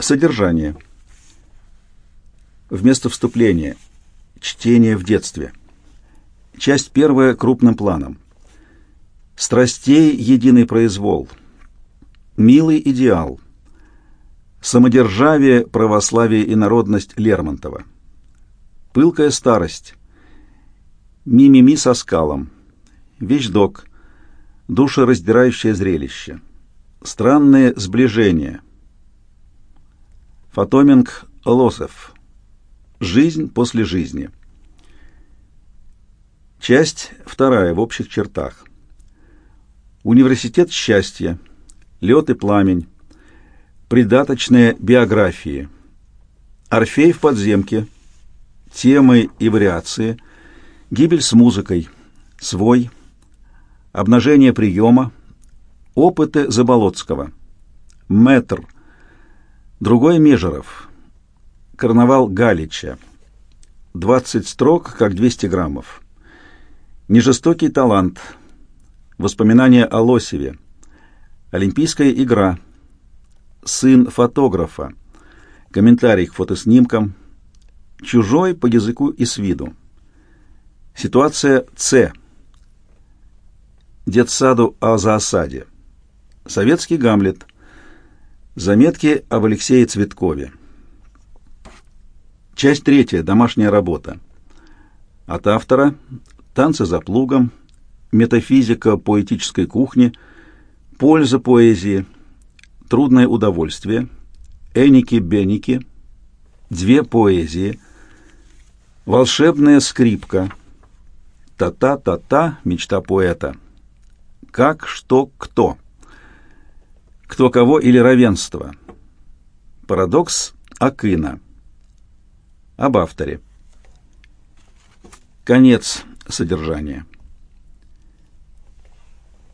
Содержание. Вместо вступления. Чтение в детстве. Часть первая крупным планом. Страстей единый произвол. Милый идеал. Самодержавие, православие и народность Лермонтова. Пылкая старость. Мимими со скалом. Вещдок. Душераздирающее зрелище. Странные сближения. Фотоминг Лосев. Жизнь после жизни. Часть вторая в общих чертах. Университет счастья. Лед и пламень. Придаточные биографии. Орфей в подземке. Темы и вариации. Гибель с музыкой. Свой. Обнажение приема. Опыты Заболоцкого. Метр. Другой Межеров. Карнавал Галича. 20 строк, как 200 граммов. Нежестокий талант. Воспоминания о Лосеве. Олимпийская игра. Сын фотографа. Комментарий к фотоснимкам. Чужой по языку и с виду. Ситуация С. Детсаду о заосаде. Советский Гамлет. Заметки об Алексее Цветкове. Часть третья. Домашняя работа. От автора. «Танцы за плугом», «Метафизика поэтической кухни», «Польза поэзии», «Трудное удовольствие», «Эники-беники», «Две поэзии», «Волшебная скрипка», «Та-та-та-та. Мечта поэта», «Как, что, кто», «Кто кого или равенство», «Парадокс Акына», об авторе. Конец содержания.